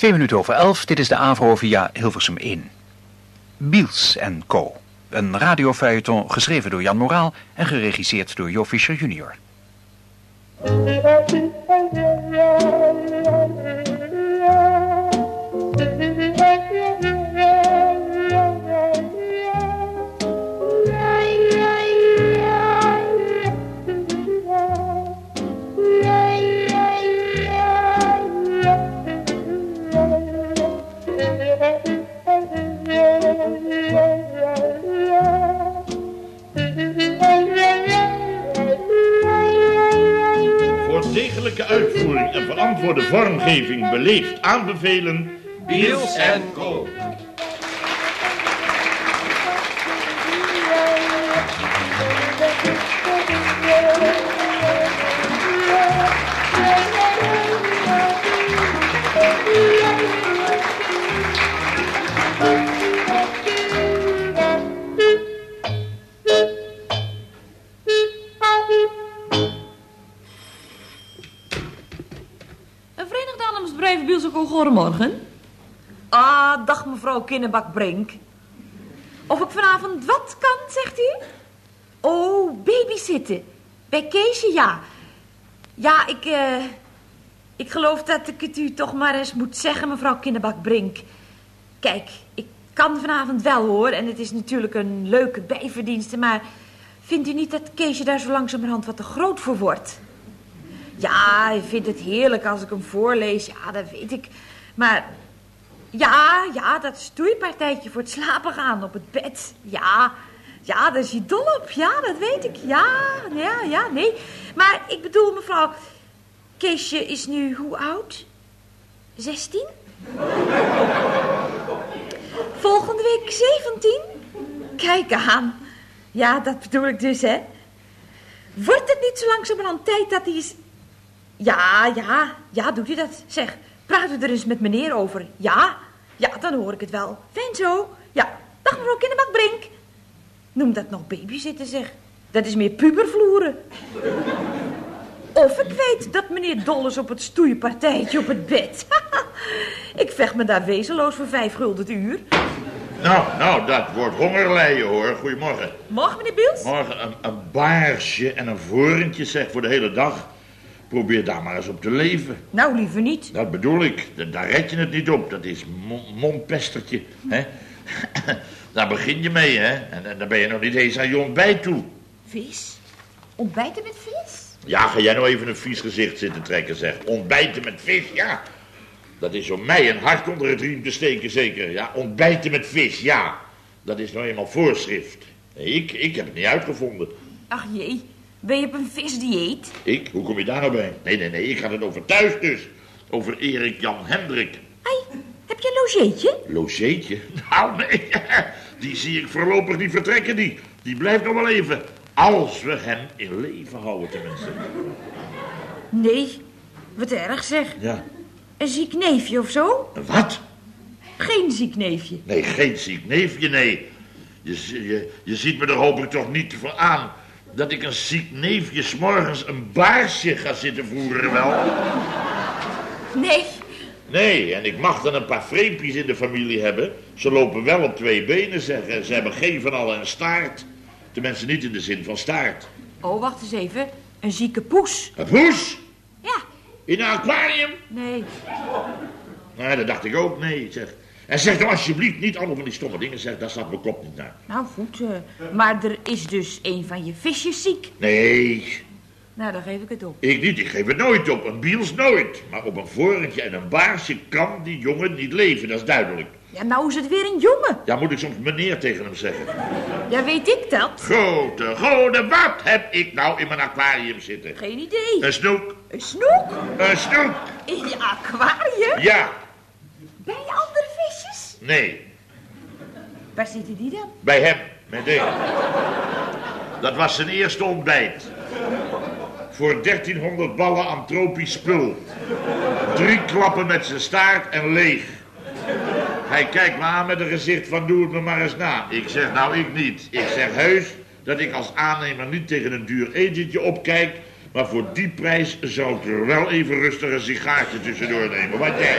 Twee minuten over elf, dit is de AVRO via Hilversum 1. Biels Co. Een radiofeuilleton geschreven door Jan Moraal en geregisseerd door Jo Fischer junior. Uitvoering en verantwoorde vormgeving beleefd aanbevelen... Biels en Co. goedemorgen. Ah, dag mevrouw Kinnebak-Brink. Of ik vanavond wat kan, zegt u? Oh, babysitten. Bij Keesje, ja. Ja, ik, eh... ik geloof dat ik het u toch maar eens moet zeggen, mevrouw Kinnebak-Brink. Kijk, ik kan vanavond wel, hoor. En het is natuurlijk een leuke bijverdienste, maar... Vindt u niet dat Keesje daar zo langzamerhand wat te groot voor wordt? Ja, hij vindt het heerlijk als ik hem voorlees. Ja, dat weet ik. Maar ja, ja, dat stoeipartijtje voor het slapen gaan op het bed. Ja, ja, daar is hij dol op. Ja, dat weet ik. Ja, ja, ja, nee. Maar ik bedoel, mevrouw, Keesje is nu hoe oud? 16? Volgende week 17? Kijk aan. Ja, dat bedoel ik dus, hè. Wordt het niet zo langzamerhand tijd dat hij is... Ja, ja, ja, doet u dat? Zeg, praat u er eens met meneer over. Ja, ja, dan hoor ik het wel. Fijn zo. Ja, dag mevrouw Kinderbakbrink. Noem dat nog babyzitten, zeg. Dat is meer pubervloeren. Of ik weet dat meneer dol is op het stoeipartijtje op het bed. ik vecht me daar wezenloos voor vijf gulden het uur. Nou, nou, dat wordt hongerlijden hoor. Goedemorgen. Morgen, meneer Biels? Morgen een, een baarsje en een vorentje zeg voor de hele dag. Probeer daar maar eens op te leven. Nou, liever niet. Dat bedoel ik. Da- Daar red je het niet op. Dat is mon- mondpestertje. Hè? daar begin je mee, hè? En, en dan ben je nog niet eens aan je ontbijt toe. Vis? Ontbijten met vis? Ja, ga jij nou even een vies gezicht zitten trekken, zeg. Ontbijten met vis, ja. Dat is om mij een hart onder het riem te steken, zeker. Ja, ontbijten met vis, ja. Dat is nou eenmaal voorschrift. Ik, ik heb het niet uitgevonden. Ach jee, ben je op een visdieet? Ik? Hoe kom je daar nou bij? Nee, nee, nee, ik ga het over thuis dus. Over Erik Jan Hendrik. Ai, heb je een logeetje? Logeetje? Nou, nee, die zie ik voorlopig niet vertrekken, die. Die blijft nog wel even. Als we hem in leven houden, tenminste. Nee, wat erg zeg. Ja. Een ziek neefje of zo? Wat? Geen ziek neefje. Nee, geen ziek neefje, nee. Je, je ziet me er hopelijk toch niet voor aan... dat ik een ziek neefje 's morgens een baarsje ga zitten voeren, wel? Nee, Nee, en ik mag dan een paar vreempjes in de familie hebben. Ze lopen wel op twee benen, zeggen. Ze hebben geen van allen een staart. Tenminste, niet in de zin van staart. oh wacht eens even. Een zieke poes. Een poes? Ja, In een aquarium? nee. Nou, dat dacht ik ook, nee, zeg. En zeg nou alsjeblieft niet allemaal van die stomme dingen, zeg. Daar staat mijn kop niet naar. Nou goed, eh, maar er is dus een van je visjes ziek. Nee, Nou, dan geef ik het op. ik niet. Ik geef het nooit op. Een biels nooit. Maar op een vorentje en een baarsje kan die jongen niet leven, dat is duidelijk. Ja, nou is het weer een jongen. Ja, moet ik soms meneer tegen hem zeggen. Ja, weet ik dat? Grote, grote, wat heb ik nou in mijn aquarium zitten? Geen idee. Een snoek, Een snoek? een snoek. In je aquarium? Ja, Bij je? Nee, Waar zitten die dan? bij hem, meteen. Dat was zijn eerste ontbijt. Voor 1300 ballen aan tropisch spul. Drie klappen met zijn staart en leeg. Hij kijkt me aan met een gezicht van doe het me maar eens na. Ik zeg nou ik niet. Ik zeg heus dat ik als aannemer niet tegen een duur etentje opkijk... maar voor die prijs zou ik er wel even rustig een sigaartje tussendoor nemen. Wat jij?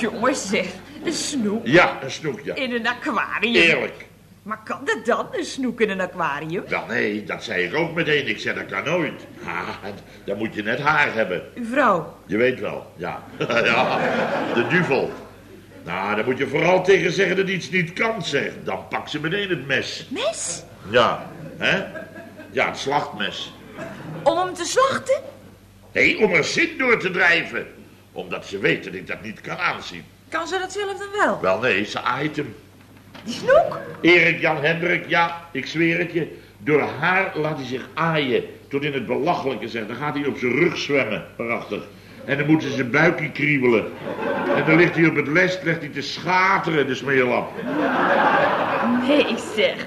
Jongens, zeg, een snoek Ja, een snoek, ja. in een aquarium. Eerlijk. Maar kan dat dan, een snoek in een aquarium? Wel, nee, dat zei ik ook meteen. Ik zei, dat kan nooit. Ha, dan moet je net haar hebben. Uw vrouw. Je weet wel, ja. ja, de duvel. Nou, dan moet je vooral tegen zeggen dat iets niet kan, zeg. Dan pakt ze meteen het mes. Mes? Ja, hè? Ja, het slachtmes. Om hem te slachten? Nee, om er zin door te drijven. Omdat ze weet dat ik dat niet kan aanzien. Kan ze dat zelf dan wel? Wel, nee, ze aait hem. Die snoek? Erik Jan Hendrik, ja, ik zweer het je. Door haar laat hij zich aaien. Tot in het belachelijke, zeg. Dan gaat hij op zijn rug zwemmen. Prachtig. En dan moeten ze zijn buikje kriebelen. En dan ligt hij op het lest, legt hij te schateren, de smeerlap. Nee, zeg.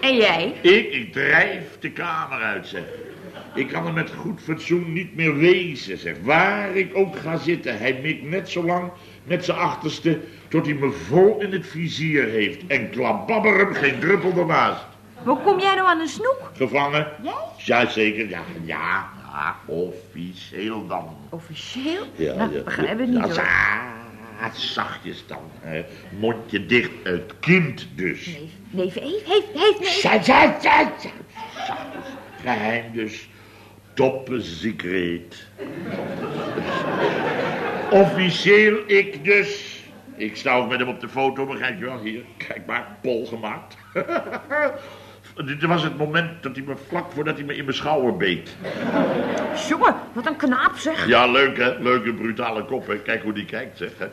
En jij? Ik, ik drijf de kamer uit, zeg. Ik kan er met goed fatsoen niet meer wezen, zeg. Waar ik ook ga zitten, hij mikt net zo lang met zijn achterste... tot hij me vol in het vizier heeft. En klababber hem geen druppel ernaast. Hoe kom jij nou aan een snoek? Gevangen? Jij? Jazeker, ja, ja, ja, officieel dan. Officieel? Ja, nou, ja, begrijp het niet ja, zachtjes dan. Mondje dicht, het kind dus. Neef, neef, heeft, heeft, heeft, ja. Zachtjes, geheim dus. Toppen secret. Officieel ik dus. Ik sta ook met hem op de foto, begrijp je wel? Hier, kijk maar, pol gemaakt. Dit was het moment dat hij me vlak voordat hij me in mijn schouder beet. Jongen, wat een knaap zeg. Ja, leuk hè, leuke brutale kop hè. Kijk hoe die kijkt zeg hè.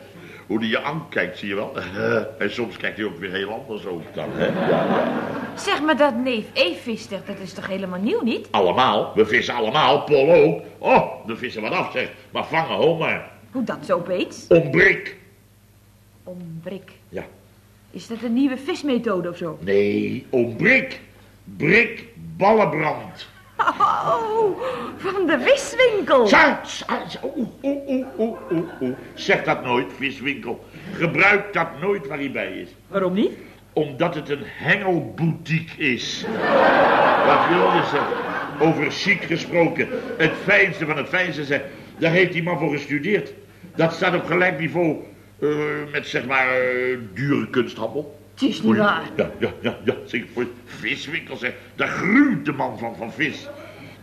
Hoe die je aankijkt, zie je wel. En soms kijkt hij ook weer heel anders ook dan hè. Zeg maar dat neef Eve vist, dat is toch helemaal nieuw niet? Allemaal, we vissen allemaal, Pol ook. Oh, we vissen wat af zeg. Maar vangen, ho maar. Hoe dat zo opeens? Ombrik. Ombrik. Ja. Is dat een nieuwe vismethode of zo? Nee, ombrik. Brik, ballenbrand. Oh, van de viswinkel. Oeh, oeh, oeh, oeh, oeh. Zeg dat nooit, viswinkel. Gebruik dat nooit waar hij bij is. Waarom niet? Omdat het een hengelboutique is. Wat wil je zeggen? Over chic gesproken. Het fijnste van het fijnste zeg. Daar heeft die man voor gestudeerd. Dat staat op gelijk niveau eh, met zeg maar eh, dure kunsthandel. Het is niet waar. Ja, ja, ja, ja. Zeg, voor viswinkel zeg. Daar gruwt de man van, van vis.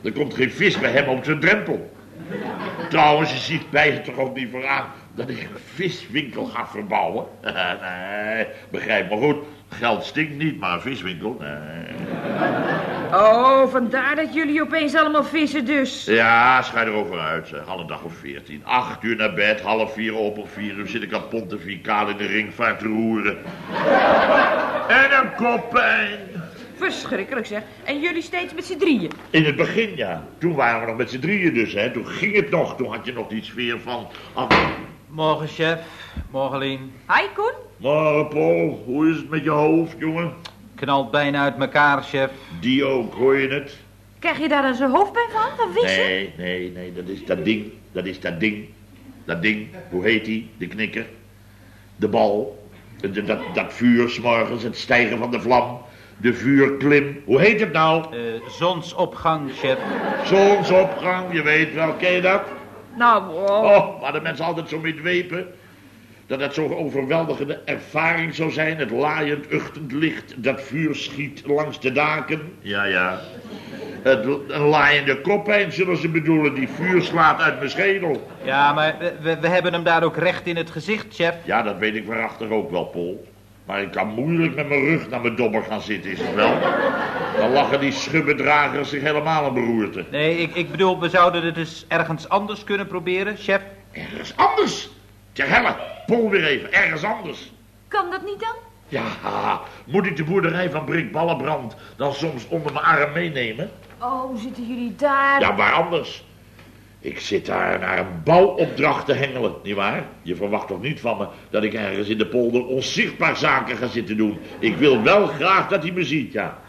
Er komt geen vis bij hem op zijn drempel. Trouwens, je ziet bij je toch ook niet vooraan dat ik een viswinkel ga verbouwen? nee, begrijp me goed. Geld stinkt niet, maar een viswinkel, nee. Oh, vandaar dat jullie opeens allemaal vissen dus. Ja, schij erover uit, zeg. Al een dag of veertien. Acht uur naar bed, half vier op of vier uur zit ik aan pontificaal in de ringvaart te roeren. En een koppijn. Verschrikkelijk zeg. En jullie steeds met z'n drieën. In het begin, ja. Toen waren we nog met z'n drieën dus, hè. Toen ging het nog. Toen had je nog die sfeer van... ah, Morgen, chef. Morgen, Lien. Hi, Koen. Maar Paul, hoe is het met je hoofd, jongen? Knalt bijna uit elkaar, chef. Die ook, hoor je het? Krijg je daar dan zo'n hoofdpijn van, van vissen? Nee, nee, nee, dat is dat ding. Dat is dat ding. Dat ding, hoe heet die? De knikker. De bal. De- dat, dat vuur s'morgens, het stijgen van de vlam. De vuurklim. Hoe heet het nou? Eh, zonsopgang, chef. Zonsopgang, je weet wel, ken je dat? Nou, wow. Oh, waar de mensen altijd zo mee dwepen. Dat het zo'n overweldigende ervaring zou zijn. Het laaiend, uchtend licht, dat vuur schiet langs de daken. Ja, ja. Het, een laaiende koppijn zullen ze bedoelen, die vuur slaat uit mijn schedel. Ja, maar we- we, hebben hem daar ook recht in het gezicht, chef. Ja, dat weet ik waarachtig ook wel, Pol. Maar ik kan moeilijk met mijn rug naar mijn dobber gaan zitten, is het wel? Dan lachen die schubbedragers zich helemaal een beroerte. Nee, ik, ik bedoel, we zouden het dus ergens anders kunnen proberen, chef. Ergens anders. Ter helle, Pol weer even, ergens anders. Kan dat niet dan? Ja, moet ik de boerderij van Brik Ballenbrand dan soms onder mijn arm meenemen? Oh, zitten jullie daar? Ja, waar anders? Ik zit daar naar een bouwopdracht te hengelen, nietwaar? Je verwacht toch niet van me dat ik ergens in de polder onzichtbaar zaken ga zitten doen? Ik wil wel graag dat hij me ziet, ja.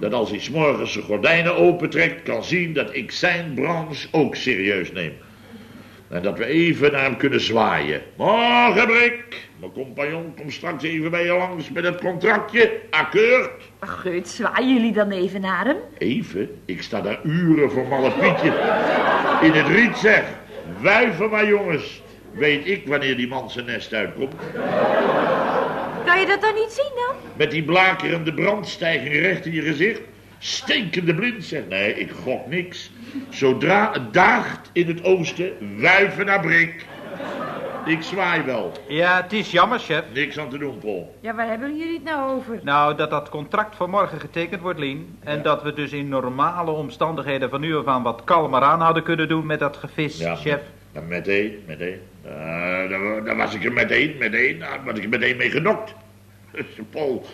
Dat als hij 's morgens zijn gordijnen opentrekt, kan zien dat ik zijn branche ook serieus neem. En dat we even naar hem kunnen zwaaien. Morgen, Brik. Mijn compagnon komt straks even bij je langs met het contractje. Akkeurt. Gut, zwaaien jullie dan even naar hem? Even? Ik sta daar uren voor malle Pietje. In het riet zeg. Wuiven maar jongens. Weet ik wanneer die man zijn nest uitkomt? Kan je dat dan niet zien dan? Met die blakerende brandstijging recht in je gezicht. Stinkende blind, zeg. Nee, ik gok niks. Zodra het daagt in het oosten, wuiven naar brik. Ik zwaai wel. Ja, het is jammer, chef. Niks aan te doen, Paul. Ja, waar hebben jullie het nou over? Nou, dat dat contract voor morgen getekend wordt, Lien. En dat we dus in normale omstandigheden van nu af aan wat kalmer aan hadden kunnen doen met dat gevis, chef. Ja, meteen, meteen. Uh, daar, daar, was ik er meteen, meteen, daar was ik er meteen mee genokt. Paul,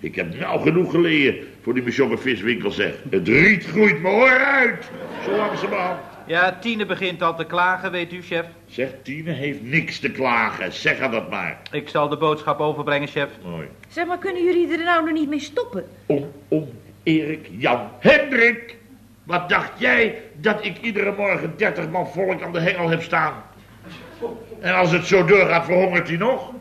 ik heb nou genoeg geleden voor die jonge viswinkel, zeg. Het riet groeit me hoor uit, zo langzamerhand. Ja, Tine begint al te klagen, weet u, chef. Zeg, Tine heeft niks te klagen. Zeg haar dat maar. Ik zal de boodschap overbrengen, chef. Mooi. Zeg maar, kunnen jullie er nou nog niet mee stoppen? Om, om, Erik, Jan, Hendrik. Wat dacht jij dat ik iedere morgen 30 man volk aan de hengel heb staan? En als het zo doorgaat, verhongert hij nog?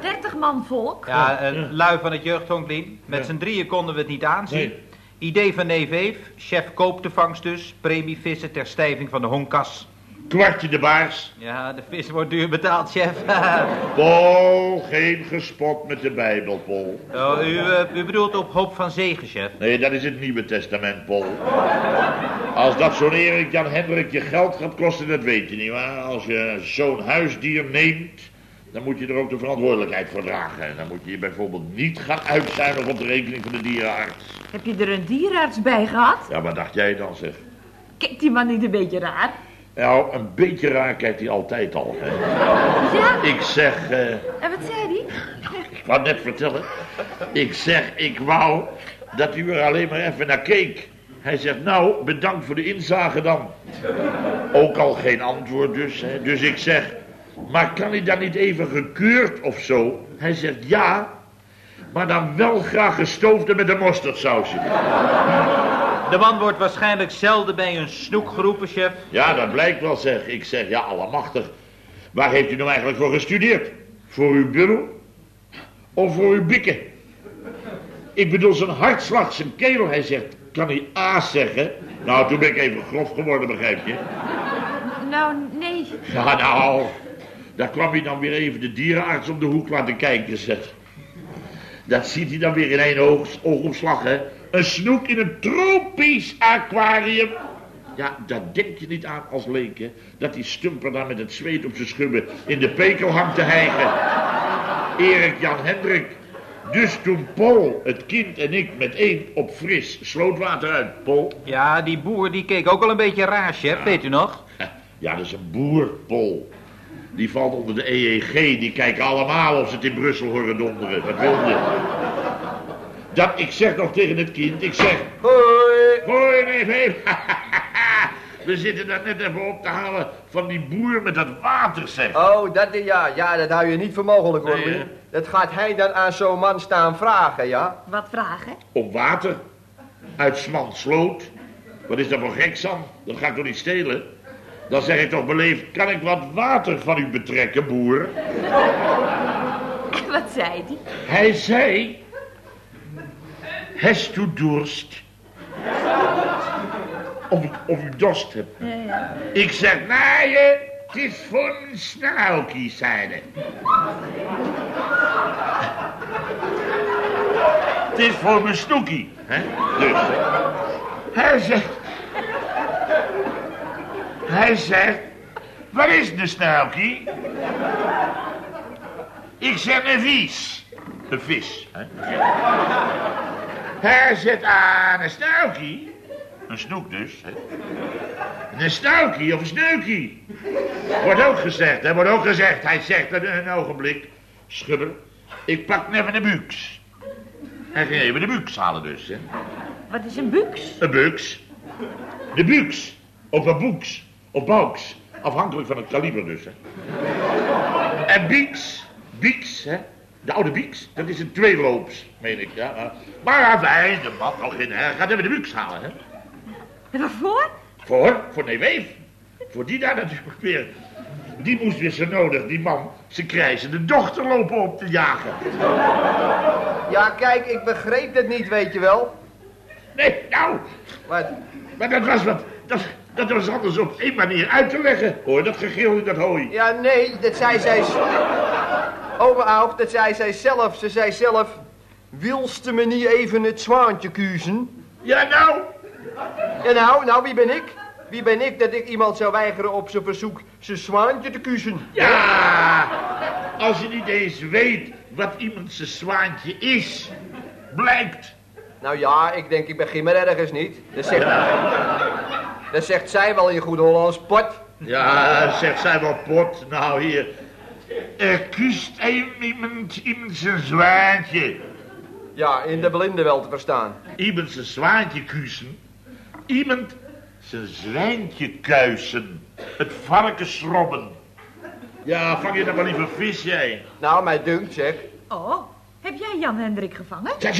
30 man volk? Ja, uh, lui van het jeugdhonk, Lien. Met ja. z'n drieën konden we het niet aanzien. Nee. Idee van neef Eef, chef koopt de vangst dus, premie vissen ter stijving van de honkkas. Kwartje de baars. Ja, de vis wordt duur betaald, chef. Paul, geen gespot met de Bijbel, Paul. Oh, u, uh, u bedoelt op hoop van zegen, chef? Nee, dat is het Nieuwe Testament, Paul. Als dat zo'n Erik Jan Hendrik je geld gaat kosten, dat weet je niet, maar als je zo'n huisdier neemt, dan moet je er ook de verantwoordelijkheid voor dragen. Dan moet je je bijvoorbeeld niet gaan uitzuinigen op de rekening van de dierenarts. Heb je er een dierenarts bij gehad? Ja, wat dacht jij dan, zeg? Kijkt die man niet een beetje raar? Nou, een beetje raar kijkt hij altijd al. Hè. Ja? Ik zeg... Uh... En wat zei hij? Ik wou net vertellen. Ik zeg, ik wou dat u er alleen maar even naar keek. Hij zegt, nou, bedankt voor de inzage dan. Ook al geen antwoord dus. Hè. Dus ik zeg, maar kan hij dan niet even gekeurd of zo? Hij zegt, ja, maar dan wel graag gestoofde met een mosterdsausje. De man wordt waarschijnlijk zelden bij een snoek geroepen, chef. Ja, dat blijkt wel, zeg. Ik zeg, ja, allemachtig. Waar heeft u nou eigenlijk voor gestudeerd? Voor uw bureau? Of voor uw bikken? Ik bedoel, zijn hartslag, zijn keel. Hij zegt, kan hij A zeggen? Nou, toen ben ik even grof geworden, begrijp je? Nou, nee. Ja, nou, daar kwam hij dan weer even de dierenarts om de hoek laten kijken, zeg. Dat ziet hij dan weer in één oog, oogopslag, hè. Een snoek in een tropisch aquarium. Ja, dat denk je niet aan als leek, hè. Dat die stumper daar met het zweet op zijn schubben in de pekel hangt te hijgen. Erik Jan Hendrik. Dus toen Paul, het kind en ik met één op fris slootwater uit, Paul. Ja, die boer die keek ook al een beetje raar, chef, ja. weet u nog? Ja, dat is een boer, Paul. Die valt onder de EEG, die kijken allemaal of ze het in Brussel horen donderen. Wat wil je? Dat, ik zeg nog tegen het kind, ik zeg... Hoi! Hoi, neef, neef. We zitten dat net even op te halen van die boer met dat water, zeg. Oh, dat, ja, ja, dat hou je niet voor mogelijk, hoor. Nee, dat gaat hij dan aan zo'n man staan vragen, ja? Wat vragen? Om water. Uit Smans sloot. Wat is dat voor gek, Sam? Dat ga ik toch niet stelen? Dan zeg ik toch beleefd, kan ik wat water van u betrekken, boer? Wat zei hij? Hij zei... Hast u dorst? Of, ik- of u dorst hebt. Ja, ja. Ik zeg, nee, het is voor een snauwkie, zei hij. Het is voor mijn snoekie, hè? Dus, hij zegt... Hij zegt, wat is een snauwkie? Ik zeg, een vis. Een vis, hè? Hij zegt, aan een snauwkie. Een snoek dus, hè? Een snauwkie of een sneukie. Wordt ook gezegd, hè? Wordt ook gezegd. Hij zegt een, een ogenblik. Schubber, ik pak even een buks. Hij ging even de buks halen dus, hè? Wat is een buks? Een buks. De buks. Of een boeks. Of bauks. Afhankelijk van het kaliber dus, hè. En bieks. Bieks, hè. De oude bieks. Dat is een tweeloops, meen ik, ja. Maar wij, de man nog in, hè. Gaat even de buks halen, hè. En waarvoor? Voor? Voor nee weef. Voor die daar natuurlijk weer. Die moest weer zo nodig, die man, zijn krijzende dochter lopen op te jagen. Ja, kijk, ik begreep het niet, weet je wel. Nee, nou, Wat? maar dat was wat, dat, Dat was anders op één manier uit te leggen. Hoor, dat gegil in dat hooi. Ja, nee, dat zei zij... Aug, dat zei zij zelf. Ze zei zelf... Wilste me niet even het zwaantje kuzen? Ja, nou. Ja, nou, nou, wie ben ik? Wie ben ik dat ik iemand zou weigeren op zijn verzoek zijn zwaantje te kuzen? Ja, als je niet eens weet wat iemand zijn zwaantje is, blijkt. Nou ja, ik denk, ik begin maar ergens niet. Dat zegt, dat zegt zij wel in goed Hollands, pot. Ja, zegt zij wel pot. Nou, hier. Er kust een iemand, iemand zijn zwaantje. Ja, in de blinde wel te verstaan. Iemand zijn zwaantje kussen. Iemand zijn zwijntje kuisen. Het varken schrobben. Ja, vang je dan maar liever vis, jij. Nou, mij dunkt, zeg. Oh, heb jij Jan Hendrik gevangen? Zeg,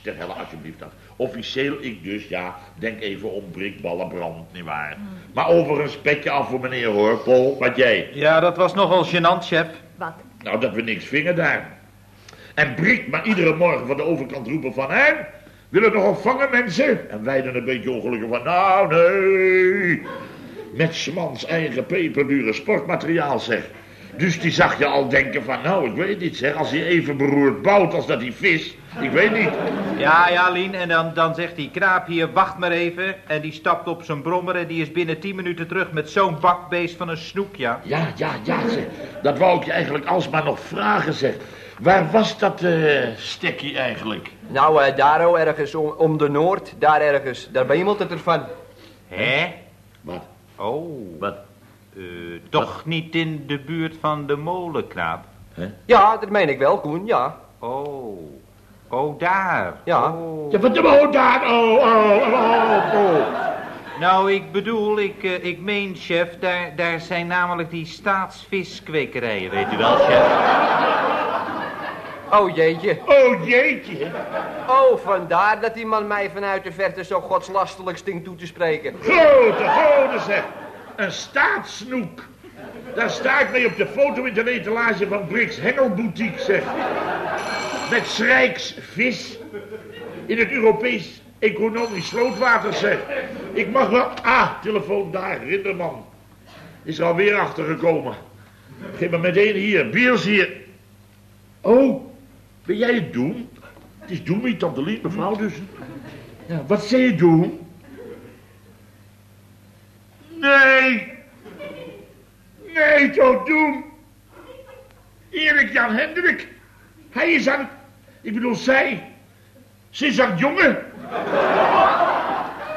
stel helle alsjeblieft af. Officieel ik dus, ja, denk even om brikballen brand, nietwaar. Maar overigens petje af voor meneer hoor, Paul, wat jij? Ja, dat was nogal gênant, chef. Wat? Nou, dat we niks vingen daar. En Brik maar iedere morgen van de overkant roepen van... Hè, willen nog opvangen mensen? En wij dan een beetje ongelukkig van... Nou, nee. Met Smans eigen peperdure sportmateriaal, zeg. Dus die zag je al denken van... Nou, ik weet niet, zeg. Als hij even beroerd bouwt als dat hij vis... Ik weet niet. Ja, ja, Lien, en dan, dan zegt die knaap hier, wacht maar even. En die stapt op zijn brommer en die is binnen tien minuten terug met zo'n bakbeest van een snoek, ja. Ja, ja, ja, zeg. Dat wou ik je eigenlijk alsmaar nog vragen, zeg. Waar was dat eh stekkie eigenlijk? Nou, eh, daar oh, ergens om, om de Noord, daar ergens. Daar wemelt het ervan. Hè? Wat? Oh, Wat? Eh, toch niet in de buurt van de molenknaap? Ja, dat meen ik wel, Koen, ja. Oh, oh, daar. Ja. Oh. Ja, wat de oh, daar, oh, oh, oh, oh. Nou, ik bedoel, ik, eh, ik meen, chef, daar, daar zijn namelijk die staatsviskwekerijen, weet u wel, chef. Oh, jeetje. Oh, jeetje. Oh, vandaar dat die man mij vanuit de verte zo godslastelijk stinkt toe te spreken. Grote goden, zeg. Een staatssnoek. Daar sta ik mee op de foto in de etalage van Brix Hengelboutique, zeg. Met Schrijks vis. In het Europees economisch slootwater, zeg. Ik mag wel... Ah, telefoon daar, Rinderman. Is er alweer achtergekomen. Geef me meteen hier. Biels hier. Oh, ben jij het doen? Het is Doemie, tante Lies, mevrouw dus. Ja, wat zei je doen? Nee. Nee, toch doen. Erik Jan Hendrik. Hij is aan het... Ik bedoel, zij. Ze is aan het jongen.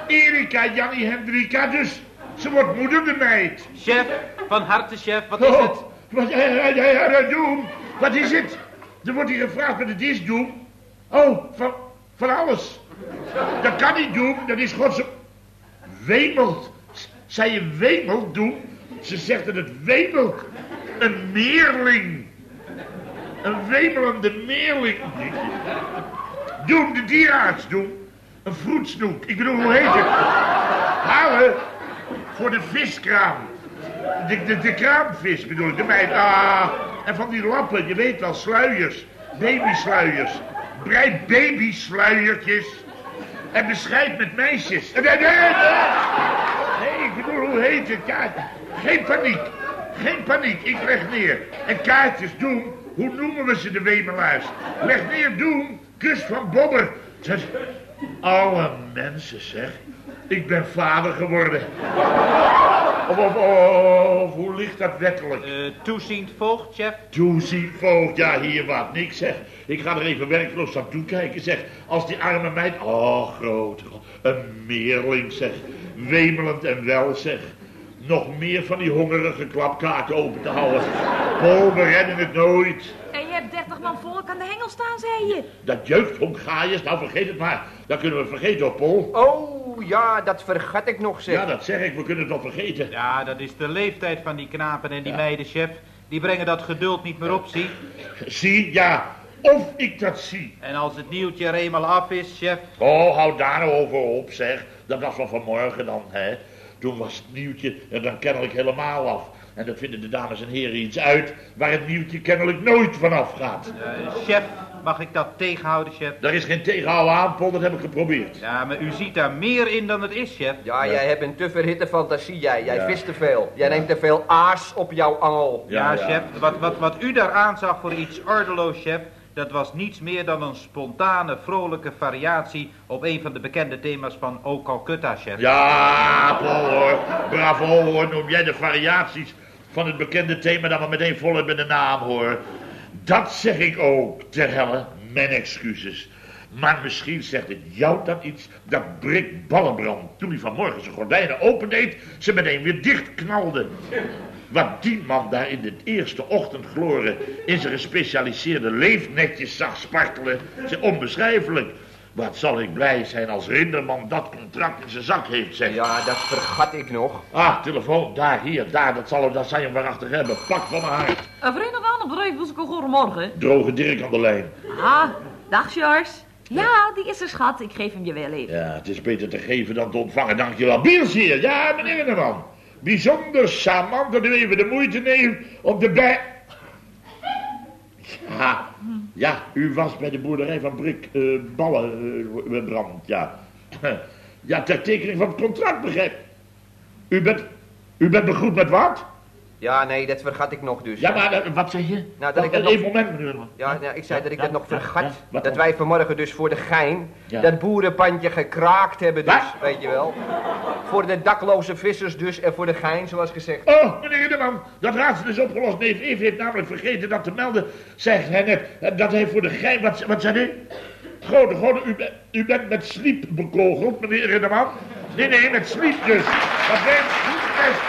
Erika Jannie Hendrika, dus. Ze wordt moeder, de meid. Chef, van harte, chef, wat is het? Oh, wat, eh, eh, eh, eh, doen? Wat is het? Er wordt hier gevraagd met het is doen. Oh, van, van alles. Dat kan niet doen, dat is gods... Wemelt. Zij je wemelt doen? Ze zegt dat het wemelt. Een meerling. Een wemelende meerling. Doen, de dierenarts doen. Een vroetsnoek. Ik bedoel, hoe heet het? Halen voor de viskraam. De, de, kraamvis bedoel ik, de meid. Ah, en van die lappen, je weet wel, sluiers. Babysluiers. Breid babysluiertjes. En bescheid met meisjes. Hoe heet het? Ja, geen paniek. Geen paniek, ik leg neer. En kaartjes doen, hoe noemen we ze de wemelaars? Leg neer doen, kus van bobber. Alle mensen, zeg. Ik ben vader geworden. Of, of, of, hoe ligt dat wettelijk? Eh, toeziend voogd, chef? Toezien, voogd, ja, hier wat, niks zeg. Ik ga er even werkloos aan toekijken, zeg. Als die arme meid, oh, groot, een meerling, zeg. Wemelend en wel, zeg. Nog meer van die hongerige klapkaarten open te houden. Paul, we redden het nooit. En je hebt dertig man volk aan de hengel staan, zei je. Dat jeugdhonggaaiers, nou vergeet het maar. Dat kunnen we vergeten, hoor, Paul. Oh, ja, dat vergat ik nog, zeg. Ja, dat zeg ik, we kunnen het wel vergeten. Ja, dat is de leeftijd van die knapen en die meiden, chef. Die brengen dat geduld niet meer op, zie. Zie, ja, of ik dat zie. En als het nieuwtje er eenmaal af is, chef... Oh, hou daar nou over op, zeg. Dat was van vanmorgen dan, hè. Toen was het nieuwtje er dan kennelijk helemaal af. En dan vinden de dames en heren iets uit waar het nieuwtje kennelijk nooit vanaf gaat. eh, chef, Mag ik dat tegenhouden, chef? Daar is geen tegenhouden aan, Paul, dat heb ik geprobeerd. Ja, maar u ziet daar meer in dan het is, chef. Ja, jij hebt een te verhitte fantasie, jij. Jij Ja. vist te veel. Jij neemt te veel aas op jouw angel. Ja, Ja, ja. chef. Wat, wat, wat u daar aanzag voor iets ordeloos, chef... dat was niets meer dan een spontane, vrolijke variatie... op een van de bekende thema's van O Calcutta, chef. Ja, hoor. Bravo hoor, noem jij de variaties van het bekende thema dan maar meteen volop in de naam hoor. Dat zeg ik ook, ter helle, mijn excuses. Maar misschien zegt het jou dan iets dat Brik Ballenbrand, toen hij vanmorgen zijn gordijnen opendeed, ze meteen weer dichtknalde. Wat die man daar in de eerste ochtendgloren in zijn gespecialiseerde leefnetjes zag spartelen, is onbeschrijfelijk. Wat zal ik blij zijn als Rinderman dat contract in zijn zak heeft, zeg. Ja, dat vergat ik nog. Ah, telefoon, daar, hier, daar, dat zal, dat zal je hem waarachtig hebben. Pak van mijn hart. Een verenigd aan bedrijf, Wilseko, goedemorgen. Droge Dirk aan de lijn. Ah, dag George. Ja, die is er, schat. Ik geef hem je wel even. Ja, het is beter te geven dan te ontvangen, dankjewel. Biels hier, ja, meneer Rinderman. Bijzonder charmant dat u even de moeite neemt om de bij... Ja, ja, u was bij de boerderij van Brik eh Ballenbrand, ja. Ja, ter tekening van het contract, begrijp. U bent, u bent begroet met wat? Ja, nee, dat vergat ik nog dus. Ja, maar eh, wat zeg je? Nou, dat ik dat Even moment, meneer. Ja, ja, ik zei dat ik Ja, dat nog vergat. dat wij vanmorgen dus voor de gein dat boerenpandje gekraakt hebben dus, weet je wel. Voor de dakloze vissers dus en voor de gein, zoals gezegd. Oh, meneer Rinderman, dat raadsel is opgelost. Neef heeft namelijk vergeten dat te melden, zegt hij net, eh, dat hij voor de gein... Wat, wat zei u? Grote, grote, u, bent- u bent met sliep bekogeld, meneer Rinderman. Nee, nee, met sliep dus. Dat wij goed best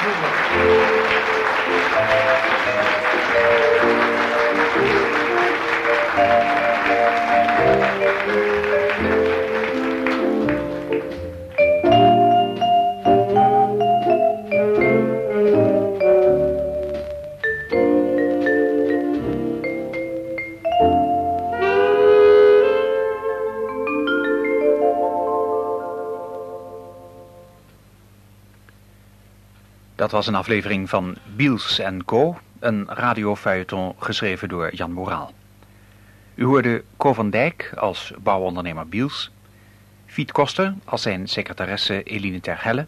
Dat was een aflevering van Biels Co., een radiofeuilleton geschreven door Jan Moraal. U hoorde Co van Dijk als bouwondernemer Biels, Fiet Koster als zijn secretaresse Eline Terhelle,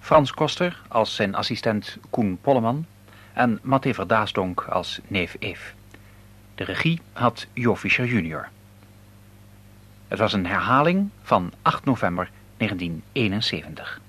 Frans Koster als zijn assistent Koen Polleman en Matthé Verdaasdonk als neef Eef. De regie had Jo Fischer junior. Het was een herhaling van 8 november 1971.